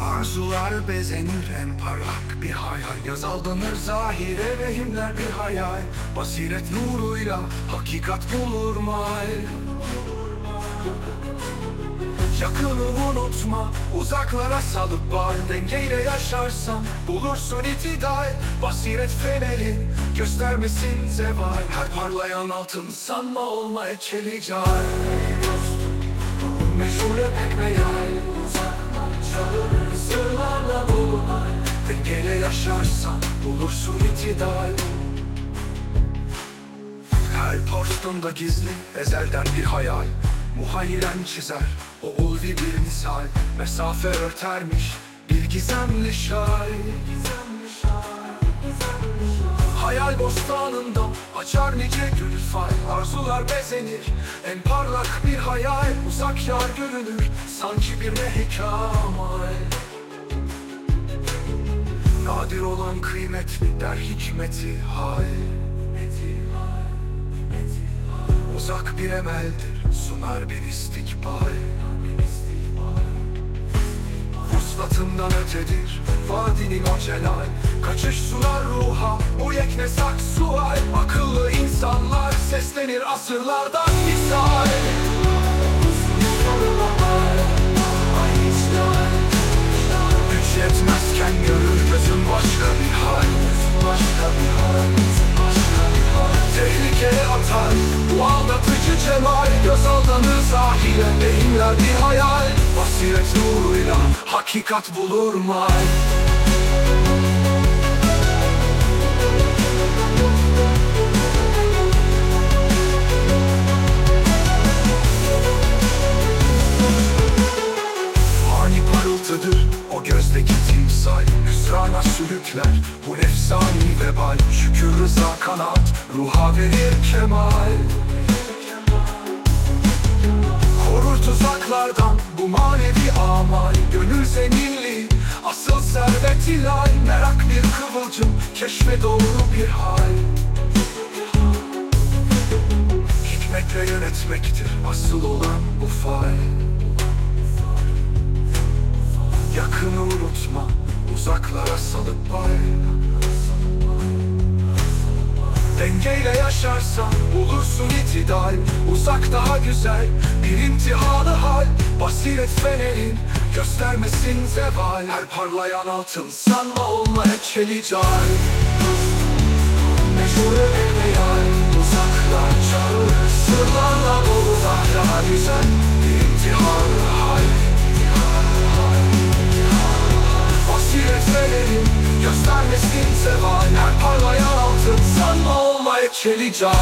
Arzular bezenir en parlak bir hayal. Yaz aldanır zahire vehimler bir hayal. Basiret nuruyla hakikat bulur mal. Yakını unutma Uzaklara salıp var Dengeyle yaşarsan Bulursun itidal. Basiret feneri Göstermesin zeval. Her parlayan altın sanma olmaya çelical Meşhure pek meyal Uzaklar çalınır Sırlarla dolu hal. Dengeyle yaşarsan Bulursun itidal. Her postunda gizli ezelden bir hayal. Muhayyiren çizer o ulvi bir misal. Mesafe örtermiş bir gizemli şay Hayal bostanında açar nice gül fay Arzular bezenir. En parlak bir hayal Uzak yar görünür. Sanki bir mehikamal Nadir olan kıymetli der hikmeti hal. Uzak bir emeldir sunar bir istikbal. Vuslatından ötedir vadinin o celal. Kaçış sunar ruha bu yeknesak sual Akıllı insanlar seslenir asırlardan misal. Güç yetmezken görür hal Başka bir hal. Tehlikeye atar bu aldatıcı cemal. Göz aldanır sahile beyinler bir hayal. Basiret nuruyla hakikat bulur mal Hüsrana sürükler bu efsani vebal. Şükür rıza kanat ruha verir kemal. Korur tuzaklardan bu manevi amal. Gönül zenginliği asıl servet ilal. Merak bir kıvılcım keşfe doğru bir hal. Hikmetle yönetmektir asıl olan bu fay Yakını unutma Uzaklara salıp bay. Dengeyle yaşarsan bulursun itidal. Uzak daha güzel bir imtihanı hal. Basiret fenerin göstermesin zeval. Her parlayan altın sanma olmaya çelical Her parlayan altın Sanma olmaya çelical